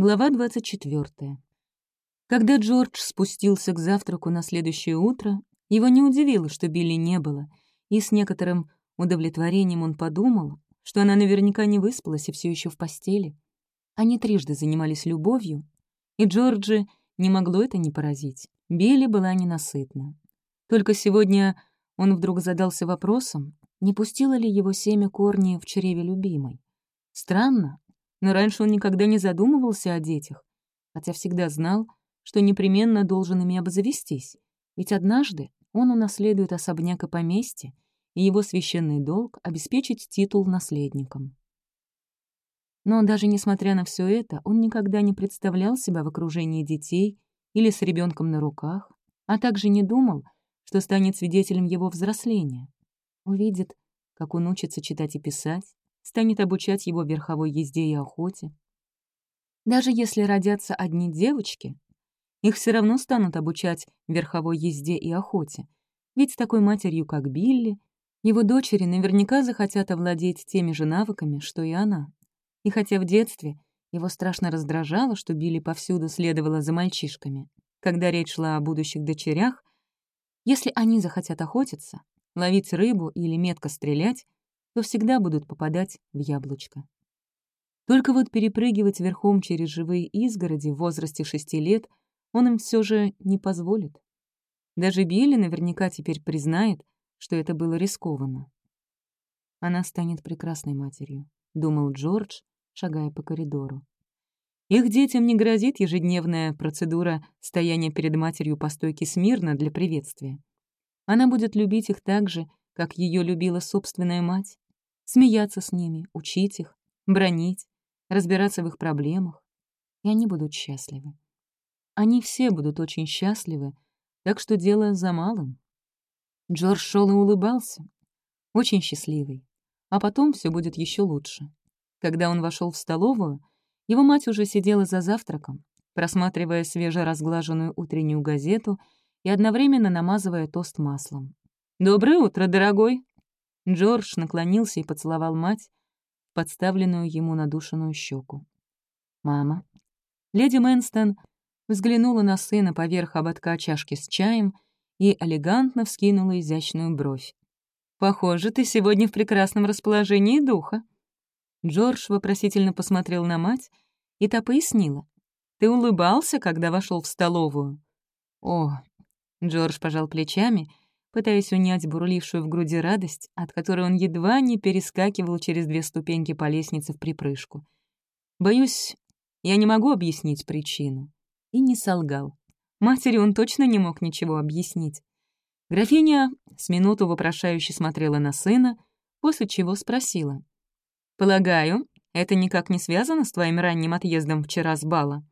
Глава 24. Когда Джордж спустился к завтраку на следующее утро, его не удивило, что Билли не было, и с некоторым удовлетворением он подумал, что она наверняка не выспалась и все еще в постели. Они трижды занимались любовью, и Джорджи не могло это не поразить. Билли была ненасытна. Только сегодня он вдруг задался вопросом, не пустило ли его семя корни в чреве любимой. Странно, но раньше он никогда не задумывался о детях, хотя всегда знал, что непременно должен ими обзавестись, ведь однажды он унаследует особняк и поместье, и его священный долг — обеспечить титул наследником. Но даже несмотря на все это, он никогда не представлял себя в окружении детей или с ребенком на руках, а также не думал, что станет свидетелем его взросления. Увидит, как он учится читать и писать, станет обучать его верховой езде и охоте. Даже если родятся одни девочки, их все равно станут обучать верховой езде и охоте, ведь с такой матерью, как Билли, его дочери наверняка захотят овладеть теми же навыками, что и она. И хотя в детстве его страшно раздражало, что Билли повсюду следовала за мальчишками, когда речь шла о будущих дочерях, если они захотят охотиться, ловить рыбу или метко стрелять, то всегда будут попадать в яблочко. Только вот перепрыгивать верхом через живые изгороди в возрасте шести лет он им все же не позволит. Даже Билли наверняка теперь признает, что это было рискованно. Она станет прекрасной матерью, — думал Джордж, шагая по коридору. Их детям не грозит ежедневная процедура стояния перед матерью по стойке смирно для приветствия. Она будет любить их так же, как ее любила собственная мать, смеяться с ними, учить их, бронить, разбираться в их проблемах, и они будут счастливы. Они все будут очень счастливы, так что дело за малым. Джордж шел и улыбался, очень счастливый. А потом все будет еще лучше. Когда он вошел в столовую, его мать уже сидела за завтраком, просматривая свежеразглаженную утреннюю газету и одновременно намазывая тост маслом. «Доброе утро, дорогой!» Джордж наклонился и поцеловал мать, подставленную ему надушенную щеку. «Мама». Леди Мэнстон взглянула на сына поверх ободка чашки с чаем и элегантно вскинула изящную бровь. «Похоже, ты сегодня в прекрасном расположении духа». Джордж вопросительно посмотрел на мать, и та пояснила. «Ты улыбался, когда вошел в столовую?» «О!» — Джордж пожал плечами — пытаясь унять бурлившую в груди радость, от которой он едва не перескакивал через две ступеньки по лестнице в припрыжку. Боюсь, я не могу объяснить причину. И не солгал. Матери он точно не мог ничего объяснить. Графиня с минуту вопрошающе смотрела на сына, после чего спросила. «Полагаю, это никак не связано с твоим ранним отъездом вчера с бала?»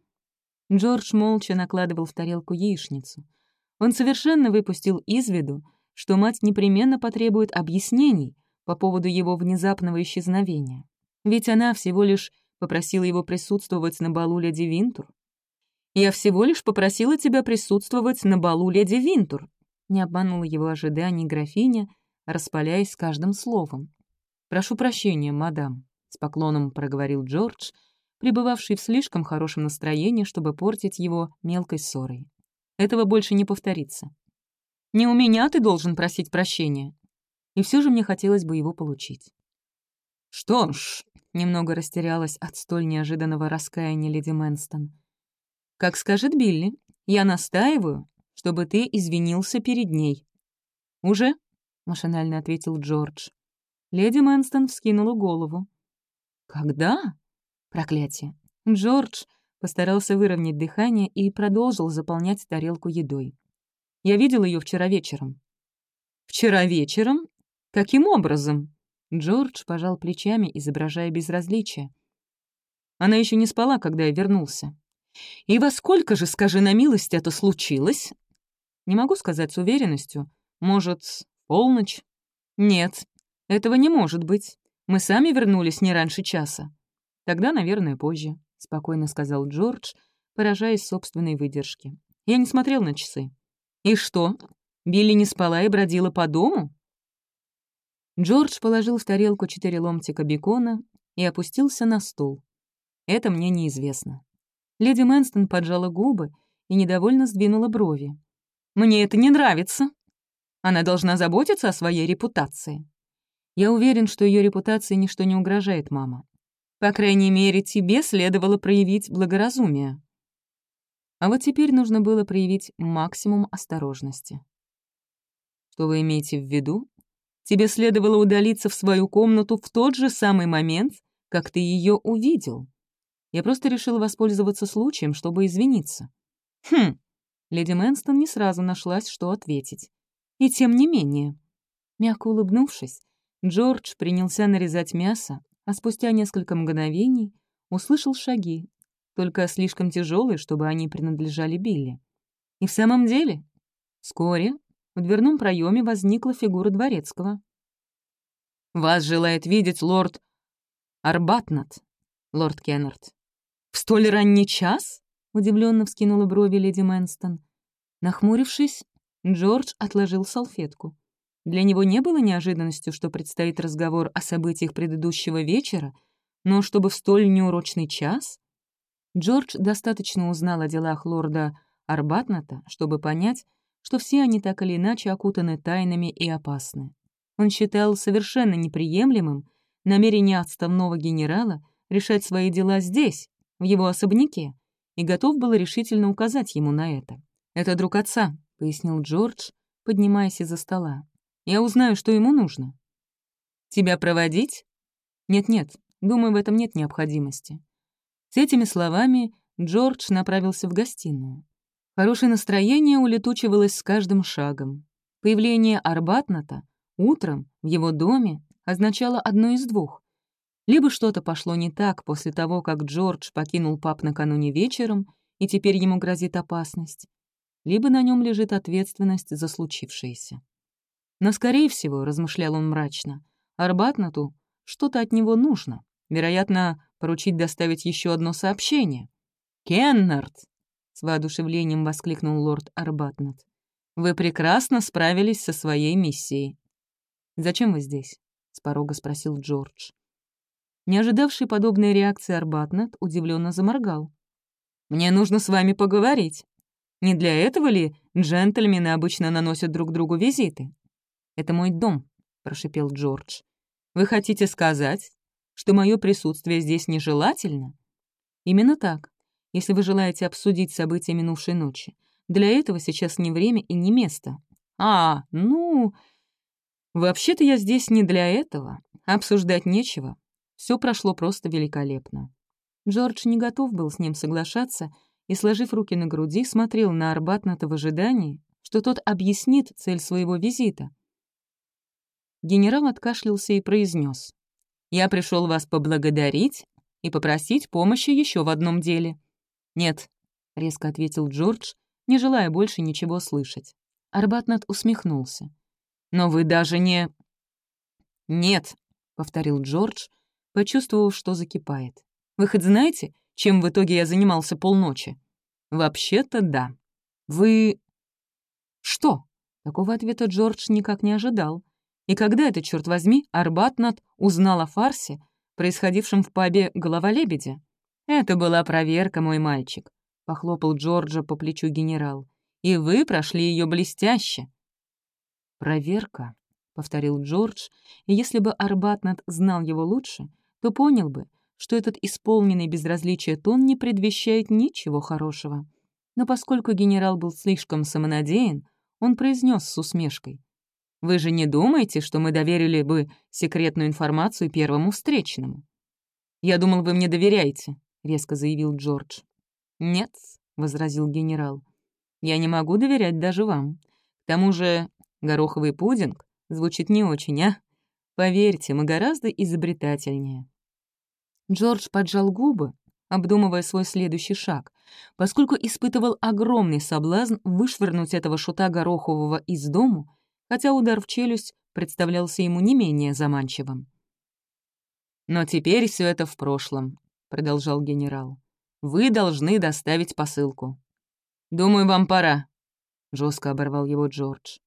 Джордж молча накладывал в тарелку яичницу — он совершенно выпустил из виду, что мать непременно потребует объяснений по поводу его внезапного исчезновения. Ведь она всего лишь попросила его присутствовать на балу леди Винтур. «Я всего лишь попросила тебя присутствовать на балу леди Винтур», не обманула его ожиданий графиня, распаляясь с каждым словом. «Прошу прощения, мадам», — с поклоном проговорил Джордж, пребывавший в слишком хорошем настроении, чтобы портить его мелкой ссорой. Этого больше не повторится. Не у меня ты должен просить прощения. И все же мне хотелось бы его получить. Что ж, немного растерялась от столь неожиданного раскаяния леди Мэнстон. Как скажет Билли, я настаиваю, чтобы ты извинился перед ней. Уже? машинально ответил Джордж. Леди Мэнстон вскинула голову. «Когда?» «Проклятие!» Джордж Постарался выровнять дыхание и продолжил заполнять тарелку едой. Я видел ее вчера вечером. «Вчера вечером? Каким образом?» Джордж пожал плечами, изображая безразличие. Она еще не спала, когда я вернулся. «И во сколько же, скажи на милость, это случилось?» «Не могу сказать с уверенностью. Может, полночь?» «Нет, этого не может быть. Мы сами вернулись не раньше часа. Тогда, наверное, позже». — спокойно сказал Джордж, поражаясь собственной выдержке. «Я не смотрел на часы». «И что? Билли не спала и бродила по дому?» Джордж положил в тарелку четыре ломтика бекона и опустился на стул. «Это мне неизвестно. Леди Мэнстон поджала губы и недовольно сдвинула брови. «Мне это не нравится. Она должна заботиться о своей репутации». «Я уверен, что ее репутации ничто не угрожает, мама. По крайней мере, тебе следовало проявить благоразумие». А вот теперь нужно было проявить максимум осторожности. Что вы имеете в виду? Тебе следовало удалиться в свою комнату в тот же самый момент, как ты ее увидел. Я просто решила воспользоваться случаем, чтобы извиниться. Хм. Леди Мэнстон не сразу нашлась, что ответить. И тем не менее. Мягко улыбнувшись, Джордж принялся нарезать мясо, а спустя несколько мгновений услышал шаги, только слишком тяжелые, чтобы они принадлежали Билли. И в самом деле, вскоре в дверном проеме возникла фигура дворецкого. «Вас желает видеть лорд Арбатнат, лорд Кеннард». «В столь ранний час?» — удивленно вскинула брови леди Мэнстон. Нахмурившись, Джордж отложил салфетку. Для него не было неожиданностью, что предстоит разговор о событиях предыдущего вечера, но чтобы в столь неурочный час Джордж достаточно узнал о делах лорда Арбатната, чтобы понять, что все они так или иначе окутаны тайнами и опасны. Он считал совершенно неприемлемым намерение отставного генерала решать свои дела здесь, в его особняке, и готов был решительно указать ему на это. «Это друг отца», — пояснил Джордж, поднимаясь из-за стола. «Я узнаю, что ему нужно». «Тебя проводить?» «Нет-нет, думаю, в этом нет необходимости. С этими словами Джордж направился в гостиную. Хорошее настроение улетучивалось с каждым шагом. Появление Арбатната утром в его доме означало одно из двух. Либо что-то пошло не так после того, как Джордж покинул пап накануне вечером, и теперь ему грозит опасность, либо на нем лежит ответственность за случившееся. Но, скорее всего, размышлял он мрачно, Арбатнату что-то от него нужно. Вероятно, поручить доставить еще одно сообщение. «Кеннард!» — с воодушевлением воскликнул лорд Арбатнат. «Вы прекрасно справились со своей миссией». «Зачем вы здесь?» — с порога спросил Джордж. Не ожидавший подобной реакции Арбатнат удивленно заморгал. «Мне нужно с вами поговорить. Не для этого ли джентльмены обычно наносят друг другу визиты?» «Это мой дом», — прошипел Джордж. «Вы хотите сказать, что мое присутствие здесь нежелательно? Именно так, если вы желаете обсудить события минувшей ночи. Для этого сейчас не время и не место. А, ну... Вообще-то я здесь не для этого. Обсуждать нечего. Все прошло просто великолепно. Джордж не готов был с ним соглашаться и, сложив руки на груди, смотрел на Арбатната в ожидании, что тот объяснит цель своего визита. Генерал откашлялся и произнес: я пришел вас поблагодарить и попросить помощи еще в одном деле». «Нет», — резко ответил Джордж, не желая больше ничего слышать. Арбатнат усмехнулся. «Но вы даже не...» «Нет», — повторил Джордж, почувствовав, что закипает. «Вы хоть знаете, чем в итоге я занимался полночи?» «Вообще-то да. Вы...» «Что?» Такого ответа Джордж никак не ожидал. И когда это, черт возьми, Арбатнат узнал о фарсе, происходившем в пабе «Голова лебедя»? «Это была проверка, мой мальчик», — похлопал Джорджа по плечу генерал. «И вы прошли ее блестяще». «Проверка», — повторил Джордж, и если бы Арбатнат знал его лучше, то понял бы, что этот исполненный безразличия тон не предвещает ничего хорошего. Но поскольку генерал был слишком самонадеян, он произнес с усмешкой. Вы же не думаете, что мы доверили бы секретную информацию первому встречному?» «Я думал, вы мне доверяете», — резко заявил Джордж. «Нет», — возразил генерал, — «я не могу доверять даже вам. К тому же гороховый пудинг звучит не очень, а? Поверьте, мы гораздо изобретательнее». Джордж поджал губы, обдумывая свой следующий шаг, поскольку испытывал огромный соблазн вышвырнуть этого шута Горохового из дому хотя удар в челюсть представлялся ему не менее заманчивым. «Но теперь все это в прошлом», — продолжал генерал. «Вы должны доставить посылку». «Думаю, вам пора», — жестко оборвал его Джордж.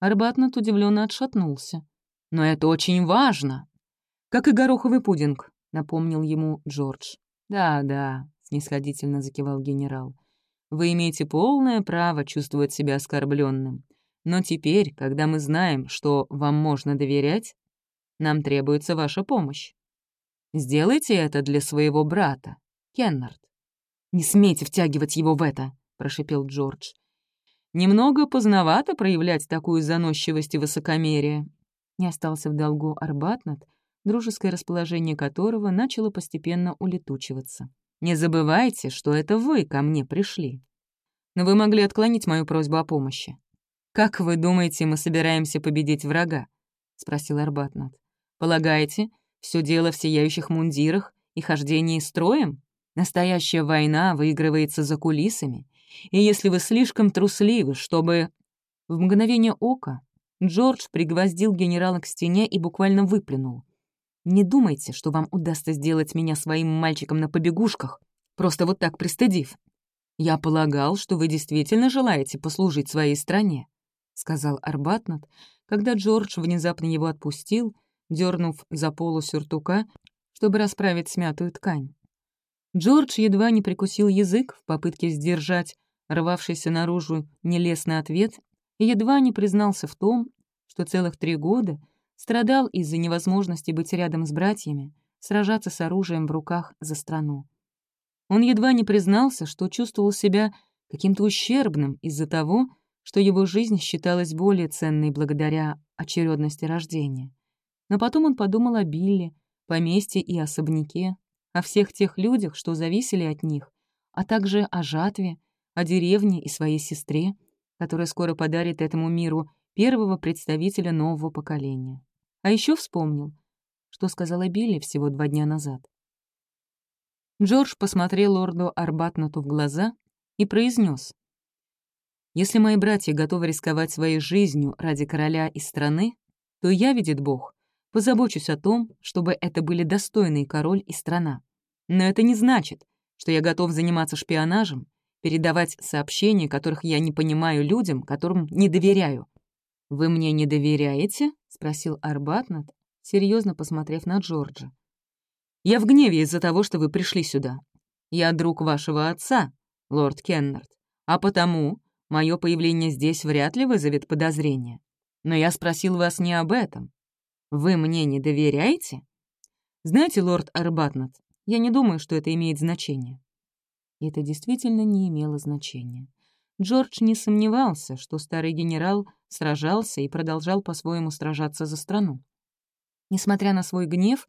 Арбатнат удивленно отшатнулся. «Но это очень важно!» «Как и гороховый пудинг», — напомнил ему Джордж. «Да, да», — снисходительно закивал генерал. «Вы имеете полное право чувствовать себя оскорбленным. Но теперь, когда мы знаем, что вам можно доверять, нам требуется ваша помощь. Сделайте это для своего брата, Кеннард». «Не смейте втягивать его в это», — прошипел Джордж. «Немного поздновато проявлять такую заносчивость и высокомерие». Не остался в долгу Арбатнат, дружеское расположение которого начало постепенно улетучиваться. «Не забывайте, что это вы ко мне пришли. Но вы могли отклонить мою просьбу о помощи. Как вы думаете, мы собираемся победить врага?» — спросил Арбатнат. «Полагаете, все дело в сияющих мундирах и хождении строем? Настоящая война выигрывается за кулисами, и если вы слишком трусливы, чтобы...» В мгновение ока Джордж пригвоздил генерала к стене и буквально выплюнул. Не думайте, что вам удастся сделать меня своим мальчиком на побегушках, просто вот так пристыдив. Я полагал, что вы действительно желаете послужить своей стране», — сказал Арбатнат, когда Джордж внезапно его отпустил, дернув за полу сюртука, чтобы расправить смятую ткань. Джордж едва не прикусил язык в попытке сдержать рвавшийся наружу нелестный ответ и едва не признался в том, что целых три года — Страдал из-за невозможности быть рядом с братьями, сражаться с оружием в руках за страну. Он едва не признался, что чувствовал себя каким-то ущербным из-за того, что его жизнь считалась более ценной благодаря очередности рождения. Но потом он подумал о Билли, поместье и особняке, о всех тех людях, что зависели от них, а также о жатве, о деревне и своей сестре, которая скоро подарит этому миру первого представителя нового поколения. А еще вспомнил, что сказала Билли всего два дня назад. Джордж посмотрел лорду Арбатнату в глаза и произнес: «Если мои братья готовы рисковать своей жизнью ради короля и страны, то я, видит Бог, позабочусь о том, чтобы это были достойный король и страна. Но это не значит, что я готов заниматься шпионажем, передавать сообщения, которых я не понимаю людям, которым не доверяю, «Вы мне не доверяете?» — спросил Арбатнат, серьезно посмотрев на Джорджа. «Я в гневе из-за того, что вы пришли сюда. Я друг вашего отца, лорд Кеннард, а потому мое появление здесь вряд ли вызовет подозрения. Но я спросил вас не об этом. Вы мне не доверяете?» «Знаете, лорд Арбатнат, я не думаю, что это имеет значение». Это действительно не имело значения. Джордж не сомневался, что старый генерал сражался и продолжал по-своему сражаться за страну. Несмотря на свой гнев,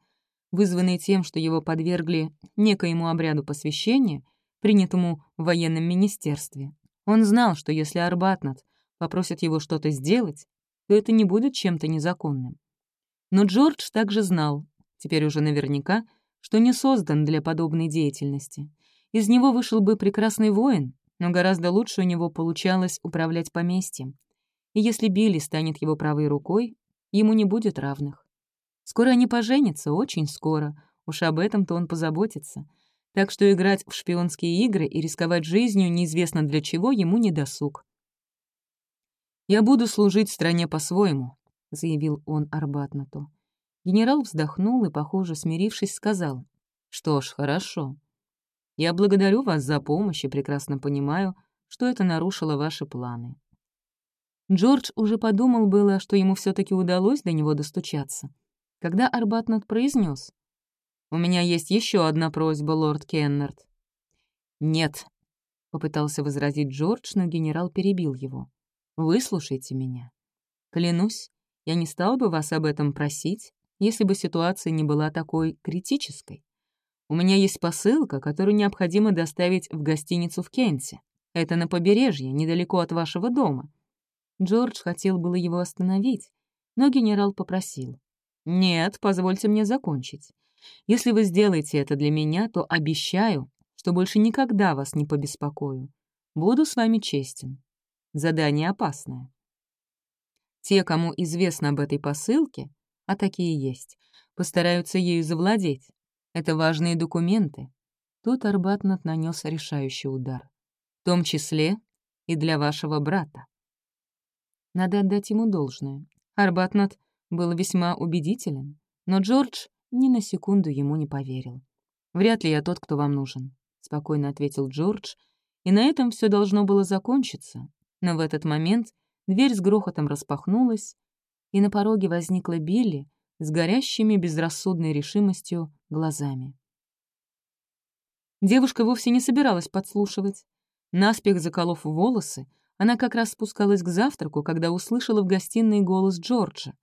вызванный тем, что его подвергли некоему обряду посвящения, принятому в военном министерстве, он знал, что если Арбатнат попросит его что-то сделать, то это не будет чем-то незаконным. Но Джордж также знал, теперь уже наверняка, что не создан для подобной деятельности. Из него вышел бы прекрасный воин, но гораздо лучше у него получалось управлять поместьем. И если Билли станет его правой рукой, ему не будет равных. Скоро они поженятся, очень скоро, уж об этом-то он позаботится. Так что играть в шпионские игры и рисковать жизнью неизвестно для чего ему не досуг. «Я буду служить стране по-своему», — заявил он Арбатнату. Генерал вздохнул и, похоже, смирившись, сказал, «Что ж, хорошо. Я благодарю вас за помощь и прекрасно понимаю, что это нарушило ваши планы». Джордж уже подумал было, что ему все таки удалось до него достучаться, когда Арбатнат произнес: «У меня есть еще одна просьба, лорд Кеннард». «Нет», — попытался возразить Джордж, но генерал перебил его. «Выслушайте меня. Клянусь, я не стал бы вас об этом просить, если бы ситуация не была такой критической. У меня есть посылка, которую необходимо доставить в гостиницу в Кенте. Это на побережье, недалеко от вашего дома». Джордж хотел было его остановить, но генерал попросил. «Нет, позвольте мне закончить. Если вы сделаете это для меня, то обещаю, что больше никогда вас не побеспокою. Буду с вами честен. Задание опасное. Те, кому известно об этой посылке, а такие есть, постараются ею завладеть. Это важные документы. Тут Арбатнат нанес решающий удар. В том числе и для вашего брата. Надо отдать ему должное. Арбатнат был весьма убедителен, но Джордж ни на секунду ему не поверил. «Вряд ли я тот, кто вам нужен», — спокойно ответил Джордж, и на этом все должно было закончиться. Но в этот момент дверь с грохотом распахнулась, и на пороге возникла Билли с горящими безрассудной решимостью глазами. Девушка вовсе не собиралась подслушивать. Наспех заколов волосы, она как раз спускалась к завтраку, когда услышала в гостиной голос Джорджа.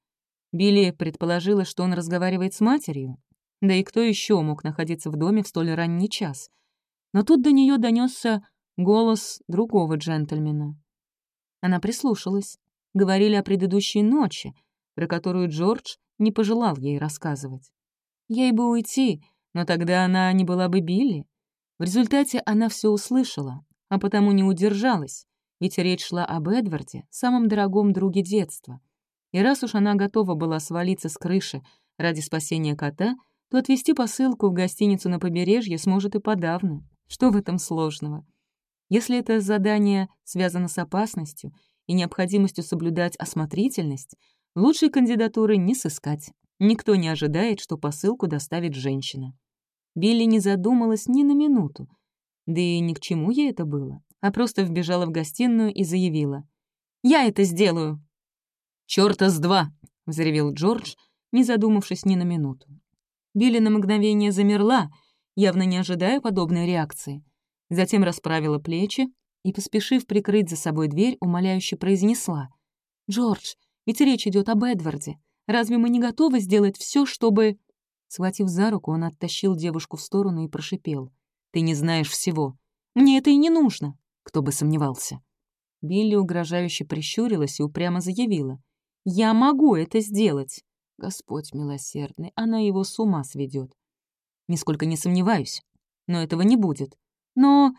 Билли предположила, что он разговаривает с матерью. Да и кто еще мог находиться в доме в столь ранний час? Но тут до нее донесся голос другого джентльмена. Она прислушалась. Говорили о предыдущей ночи, про которую Джордж не пожелал ей рассказывать. Ей бы уйти, но тогда она не была бы Билли. В результате она все услышала, а потому не удержалась, ведь речь шла об Эдварде, самом дорогом друге детства. И раз уж она готова была свалиться с крыши ради спасения кота, то отвезти посылку в гостиницу на побережье сможет и подавно. Что в этом сложного? Если это задание связано с опасностью и необходимостью соблюдать осмотрительность, лучшей кандидатуры не сыскать. Никто не ожидает, что посылку доставит женщина. Билли не задумалась ни на минуту. Да и ни к чему ей это было а просто вбежала в гостиную и заявила. «Я это сделаю!» «Чёрта с два!» — взревел Джордж, не задумавшись ни на минуту. Билли на мгновение замерла, явно не ожидая подобной реакции. Затем расправила плечи и, поспешив прикрыть за собой дверь, умоляюще произнесла. «Джордж, ведь речь идет об Эдварде. Разве мы не готовы сделать все, чтобы...» Схватив за руку, он оттащил девушку в сторону и прошипел. «Ты не знаешь всего. Мне это и не нужно кто бы сомневался. Билли угрожающе прищурилась и упрямо заявила. «Я могу это сделать!» Господь милосердный, она его с ума сведет. Нисколько не сомневаюсь, но этого не будет. Но...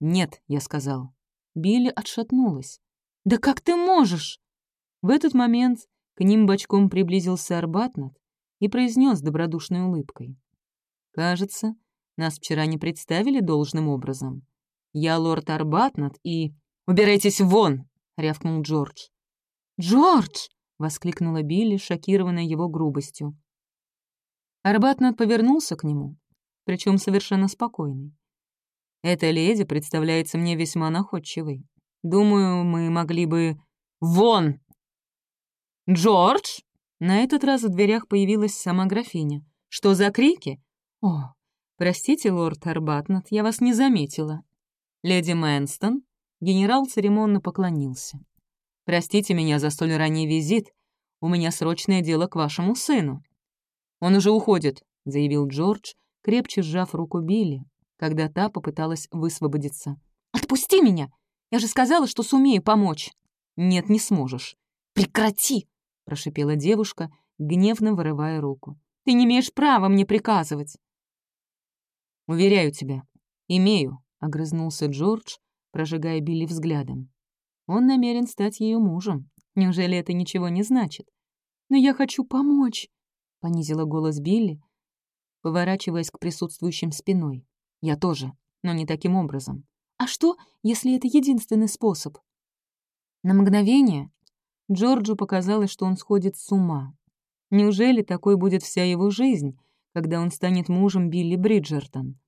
Нет, я сказал. Билли отшатнулась. «Да как ты можешь?» В этот момент к ним бочком приблизился Арбатнат и произнес добродушной улыбкой. «Кажется, нас вчера не представили должным образом. Я лорд Арбатнат и... «Убирайтесь вон!» — рявкнул Джордж. «Джордж!» — воскликнула Билли, шокированная его грубостью. Арбатнат повернулся к нему, причем совершенно спокойный. «Эта леди представляется мне весьма находчивой. Думаю, мы могли бы...» «Вон!» «Джордж!» На этот раз в дверях появилась сама графиня. «Что за крики?» «О, простите, лорд Арбатнат, я вас не заметила. «Леди Мэнстон?» Генерал церемонно поклонился. «Простите меня за столь ранний визит. У меня срочное дело к вашему сыну». «Он уже уходит», — заявил Джордж, крепче сжав руку Билли, когда та попыталась высвободиться. «Отпусти меня! Я же сказала, что сумею помочь!» «Нет, не сможешь». «Прекрати!» — прошипела девушка, гневно вырывая руку. «Ты не имеешь права мне приказывать!» «Уверяю тебя, имею», — огрызнулся Джордж, прожигая Билли взглядом. «Он намерен стать ее мужем. Неужели это ничего не значит?» «Но я хочу помочь», — понизила голос Билли, поворачиваясь к присутствующим спиной. «Я тоже, но не таким образом. А что, если это единственный способ?» На мгновение Джорджу показалось, что он сходит с ума. Неужели такой будет вся его жизнь, когда он станет мужем Билли Бриджертон?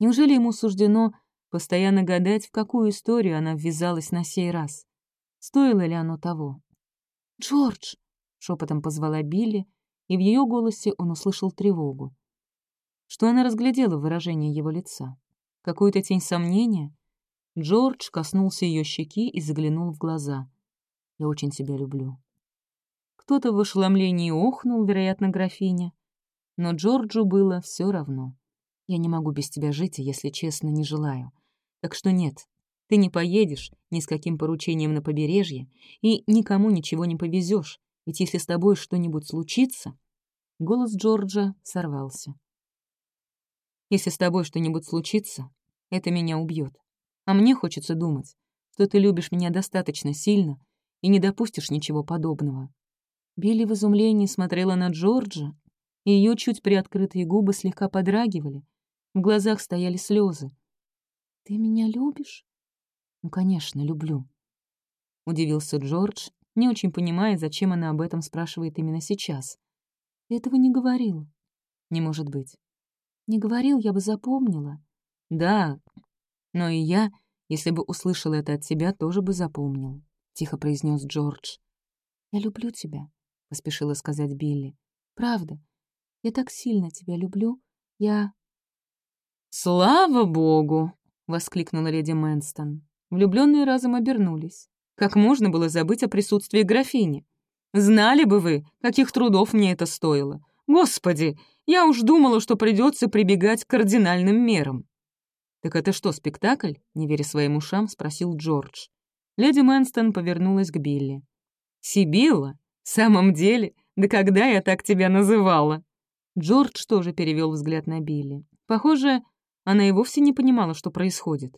Неужели ему суждено постоянно гадать, в какую историю она ввязалась на сей раз. Стоило ли оно того? «Джордж!» — шепотом позвала Билли, и в ее голосе он услышал тревогу. Что она разглядела в выражении его лица? Какую-то тень сомнения? Джордж коснулся ее щеки и заглянул в глаза. «Я очень тебя люблю». Кто-то в ошеломлении охнул, вероятно, графиня. Но Джорджу было все равно. «Я не могу без тебя жить, и, если честно, не желаю. Так что нет, ты не поедешь ни с каким поручением на побережье и никому ничего не повезешь, ведь если с тобой что-нибудь случится...» Голос Джорджа сорвался. «Если с тобой что-нибудь случится, это меня убьет. А мне хочется думать, что ты любишь меня достаточно сильно и не допустишь ничего подобного». Билли в изумлении смотрела на Джорджа, и ее чуть приоткрытые губы слегка подрагивали, в глазах стояли слезы. «Ты меня любишь?» «Ну, конечно, люблю», — удивился Джордж, не очень понимая, зачем она об этом спрашивает именно сейчас. «Ты этого не говорил». «Не может быть». «Не говорил, я бы запомнила». «Да, Но и я, если бы услышал это от тебя, тоже бы запомнил», — тихо произнес Джордж. «Я люблю тебя», — поспешила сказать Билли. «Правда, я так сильно тебя люблю. Я...» «Слава богу!» — воскликнула леди Мэнстон. Влюбленные разом обернулись. Как можно было забыть о присутствии графини? Знали бы вы, каких трудов мне это стоило. Господи, я уж думала, что придется прибегать к кардинальным мерам. «Так это что, спектакль?» — не веря своим ушам, спросил Джордж. Леди Мэнстон повернулась к Билли. «Сибилла? В самом деле? Да когда я так тебя называла?» Джордж тоже перевел взгляд на Билли. Похоже, она и вовсе не понимала, что происходит.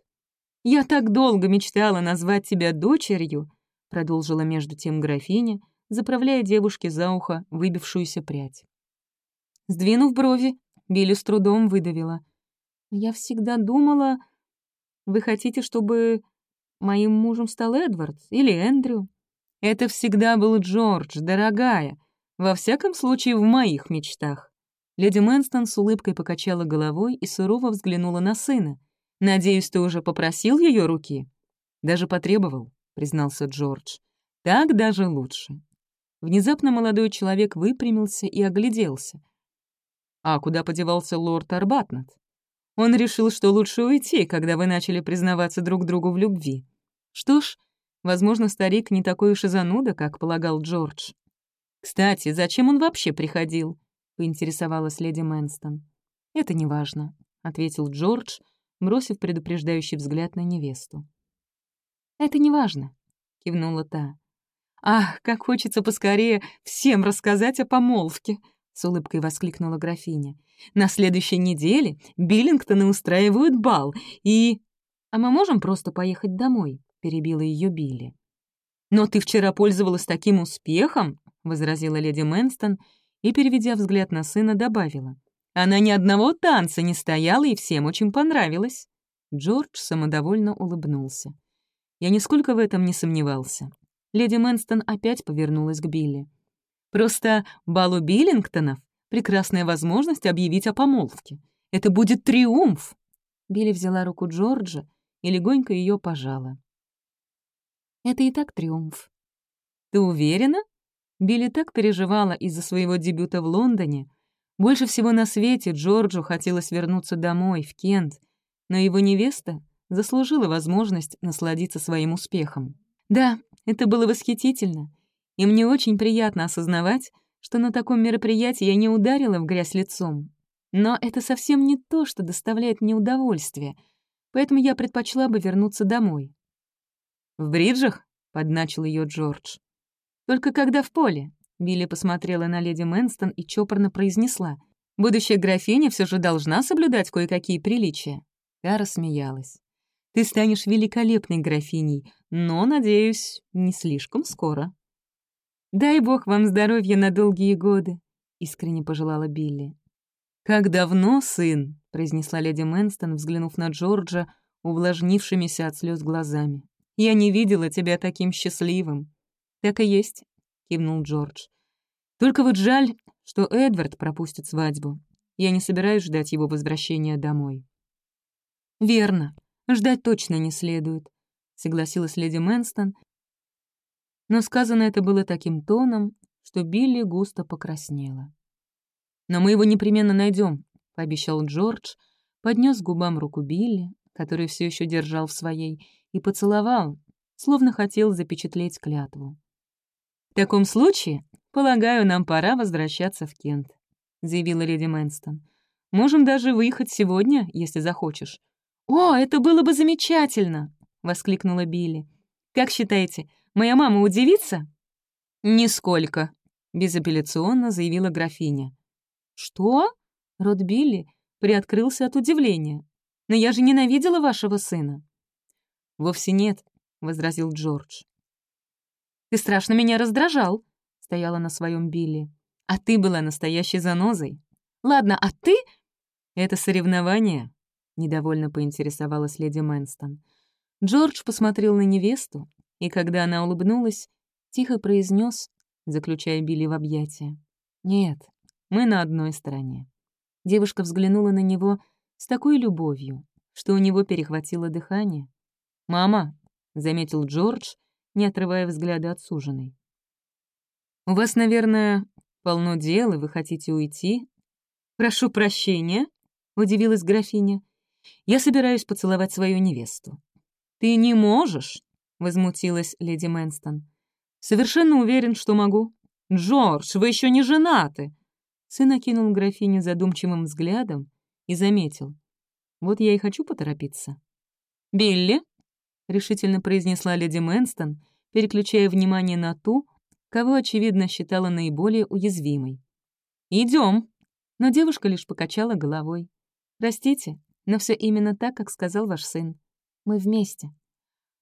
«Я так долго мечтала назвать тебя дочерью», — продолжила между тем графиня, заправляя девушке за ухо выбившуюся прядь. Сдвинув брови, Билли с трудом выдавила. «Я всегда думала, вы хотите, чтобы моим мужем стал Эдвард или Эндрю?» «Это всегда был Джордж, дорогая, во всяком случае в моих мечтах». Леди Мэнстон с улыбкой покачала головой и сурово взглянула на сына. «Надеюсь, ты уже попросил ее руки?» «Даже потребовал», — признался Джордж. «Так даже лучше». Внезапно молодой человек выпрямился и огляделся. «А куда подевался лорд Арбатнат?» Он решил, что лучше уйти, когда вы начали признаваться друг другу в любви. Что ж, возможно, старик не такой уж и зануда, как полагал Джордж. «Кстати, зачем он вообще приходил?» — поинтересовалась леди Мэнстон. «Это неважно», — ответил Джордж, бросив предупреждающий взгляд на невесту. «Это неважно», — кивнула та. «Ах, как хочется поскорее всем рассказать о помолвке!» — с улыбкой воскликнула графиня. «На следующей неделе Биллингтоны устраивают бал, и...» «А мы можем просто поехать домой?» — перебила ее Билли. «Но ты вчера пользовалась таким успехом!» — возразила леди Мэнстон и, переведя взгляд на сына, добавила. «Она ни одного танца не стояла, и всем очень понравилось». Джордж самодовольно улыбнулся. Я нисколько в этом не сомневался. Леди Мэнстон опять повернулась к Билли. «Просто балу Биллингтонов — прекрасная возможность объявить о помолвке. Это будет триумф!» Билли взяла руку Джорджа и легонько ее пожала. «Это и так триумф». «Ты уверена?» Билли так переживала из-за своего дебюта в Лондоне. Больше всего на свете Джорджу хотелось вернуться домой, в Кент, но его невеста заслужила возможность насладиться своим успехом. Да, это было восхитительно, и мне очень приятно осознавать, что на таком мероприятии я не ударила в грязь лицом. Но это совсем не то, что доставляет мне удовольствие, поэтому я предпочла бы вернуться домой. «В бриджах?» — подначил ее Джордж. «Только когда в поле», — Билли посмотрела на леди Мэнстон и чопорно произнесла. «Будущая графиня все же должна соблюдать кое-какие приличия». Я рассмеялась. «Ты станешь великолепной графиней, но, надеюсь, не слишком скоро». «Дай бог вам здоровья на долгие годы», — искренне пожелала Билли. «Как давно, сын?» — произнесла леди Мэнстон, взглянув на Джорджа, увлажнившимися от слез глазами. «Я не видела тебя таким счастливым. «Так и есть», — кивнул Джордж. «Только вот жаль, что Эдвард пропустит свадьбу. Я не собираюсь ждать его возвращения домой». «Верно. Ждать точно не следует», — согласилась леди Мэнстон. Но сказано это было таким тоном, что Билли густо покраснела. «Но мы его непременно найдем, пообещал Джордж, поднес к губам руку Билли, который все еще держал в своей, и поцеловал, словно хотел запечатлеть клятву. «В таком случае, полагаю, нам пора возвращаться в Кент», — заявила леди Мэнстон. «Можем даже выехать сегодня, если захочешь». «О, это было бы замечательно!» — воскликнула Билли. «Как считаете, моя мама удивится?» «Нисколько», — безапелляционно заявила графиня. «Что?» — рот Билли приоткрылся от удивления. «Но я же ненавидела вашего сына». «Вовсе нет», — возразил Джордж. Ты страшно меня раздражал», — стояла на своем Билли. «А ты была настоящей занозой. Ладно, а ты...» «Это соревнование», — недовольно поинтересовалась леди Мэнстон. Джордж посмотрел на невесту, и когда она улыбнулась, тихо произнес, заключая Билли в объятия. «Нет, мы на одной стороне». Девушка взглянула на него с такой любовью, что у него перехватило дыхание. «Мама», — заметил Джордж, не отрывая взгляда от суженой. «У вас, наверное, полно дел, и вы хотите уйти?» «Прошу прощения», — удивилась графиня. «Я собираюсь поцеловать свою невесту». «Ты не можешь?» — возмутилась леди Мэнстон. «Совершенно уверен, что могу». «Джордж, вы еще не женаты!» Сын окинул графиню задумчивым взглядом и заметил. «Вот я и хочу поторопиться». «Билли?» — решительно произнесла леди Мэнстон, переключая внимание на ту, кого, очевидно, считала наиболее уязвимой. Идем. Но девушка лишь покачала головой. «Простите, но все именно так, как сказал ваш сын. Мы вместе».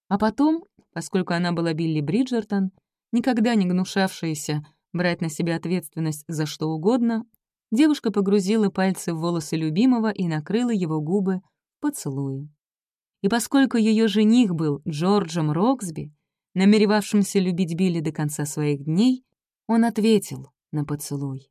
А потом, поскольку она была Билли Бриджертон, никогда не гнушавшаяся брать на себя ответственность за что угодно, девушка погрузила пальцы в волосы любимого и накрыла его губы поцелуем. И поскольку ее жених был Джорджем Роксби, намеревавшимся любить Билли до конца своих дней, он ответил на поцелуй.